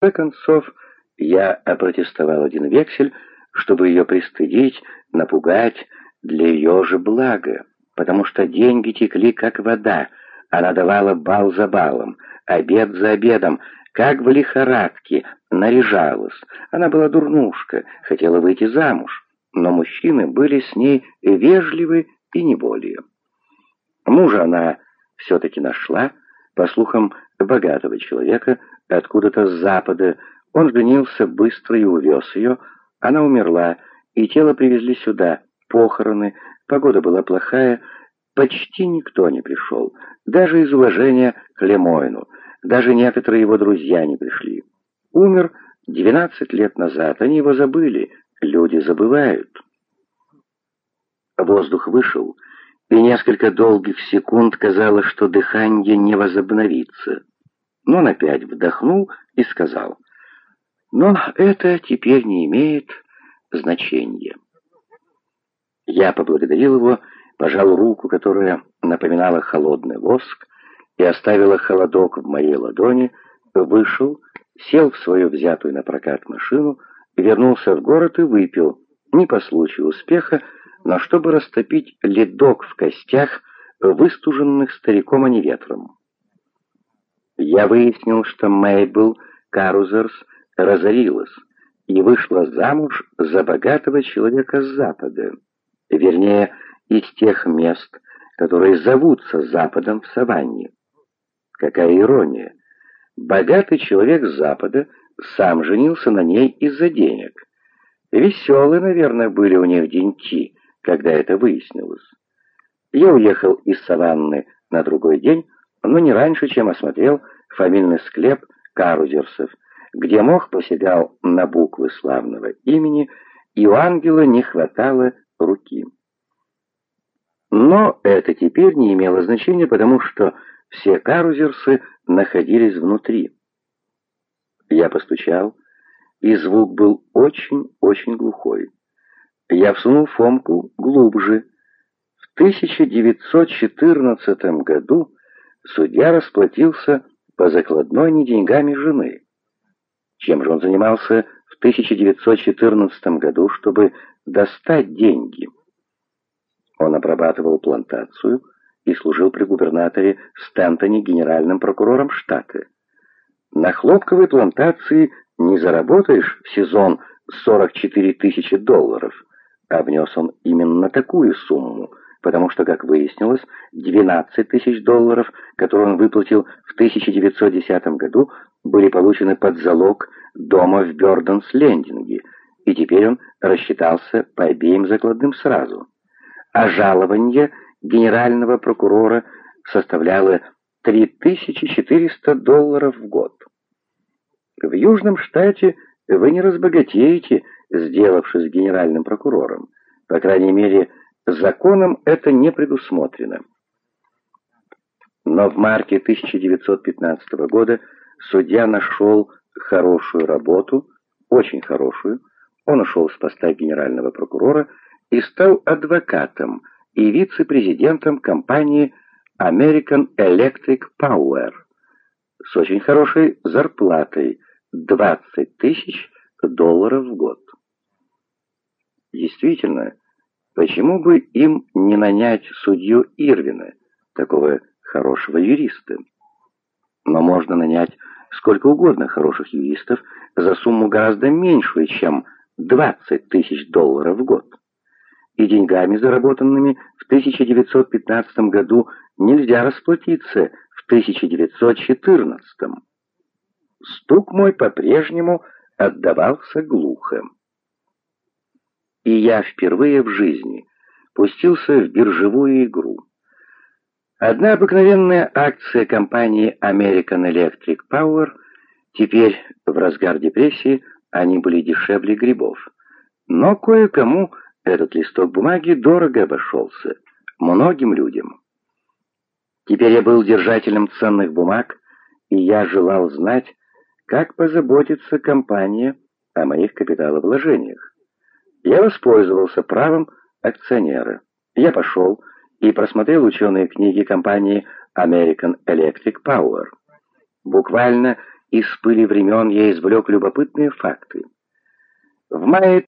конце концов, я опротестовал один вексель, чтобы ее пристыдить, напугать, для ее же блага, потому что деньги текли как вода, она давала бал за балом, обед за обедом, как в лихорадке, наряжалась. Она была дурнушка, хотела выйти замуж, но мужчины были с ней вежливы и не более. Мужа она все-таки нашла, по слухам, богатого человека, откуда-то с запада. Он женился быстро и увез ее. Она умерла, и тело привезли сюда. Похороны, погода была плохая, почти никто не пришел, даже из уважения к Лемойну, даже некоторые его друзья не пришли. Умер двенадцать лет назад, они его забыли, люди забывают. Воздух вышел, и несколько долгих секунд казалось, что дыхание не возобновится. Но он опять вдохнул и сказал, «Но это теперь не имеет значения». Я поблагодарил его, пожал руку, которая напоминала холодный воск, и оставила холодок в моей ладони, вышел, сел в свою взятую на прокат машину, вернулся в город и выпил, не по случаю успеха, но чтобы растопить ледок в костях, выстуженных стариком, а не ветром. Я выяснил, что Мейбл Карузерс разорилась и вышла замуж за богатого человека с Запада, вернее, из тех мест, которые зовутся Западом в Саванне. Какая ирония! Богатый человек с Запада сам женился на ней из-за денег. Веселые, наверное, были у них деньки, когда это выяснилось. Я уехал из Саванны на другой день, но не раньше, чем осмотрел фамильный склеп Карузерсов, где мох поседал на буквы славного имени, и у ангела не хватало руки. Но это теперь не имело значения, потому что все Карузерсы находились внутри. Я постучал, и звук был очень-очень глухой. Я всунул Фомку глубже. В 1914 году судья расплатился по закладной не деньгами жены. Чем же он занимался в 1914 году, чтобы достать деньги? Он обрабатывал плантацию и служил при губернаторе Стентоне генеральным прокурором штата. На хлопковой плантации не заработаешь в сезон 44 тысячи долларов – а внес он именно такую сумму, потому что, как выяснилось, 12 тысяч долларов, которые он выплатил в 1910 году, были получены под залог дома в Бёрденс-Лендинге, и теперь он рассчитался по обеим закладным сразу. А жалование генерального прокурора составляло 3400 долларов в год. В Южном штате вы не разбогатеете, сделавшись генеральным прокурором. По крайней мере, законом это не предусмотрено. Но в марте 1915 года судья нашел хорошую работу, очень хорошую. Он ушел с поста генерального прокурора и стал адвокатом и вице-президентом компании American Electric Power с очень хорошей зарплатой 20 тысяч долларов в год. Действительно, почему бы им не нанять судью Ирвина, такого хорошего юриста? Но можно нанять сколько угодно хороших юристов за сумму гораздо меньшую, чем 20 тысяч долларов в год. И деньгами, заработанными в 1915 году, нельзя расплатиться в 1914. Стук мой по-прежнему отдавался глухо и я впервые в жизни пустился в биржевую игру. Одна обыкновенная акция компании American Electric Power, теперь в разгар депрессии они были дешевле грибов. Но кое-кому этот листок бумаги дорого обошелся, многим людям. Теперь я был держателем ценных бумаг, и я желал знать, как позаботится компания о моих капиталовложениях. Я воспользовался правом акционера. Я пошел и просмотрел ученые книги компании American Electric Power. Буквально из пыли времен я извлек любопытные факты. В мае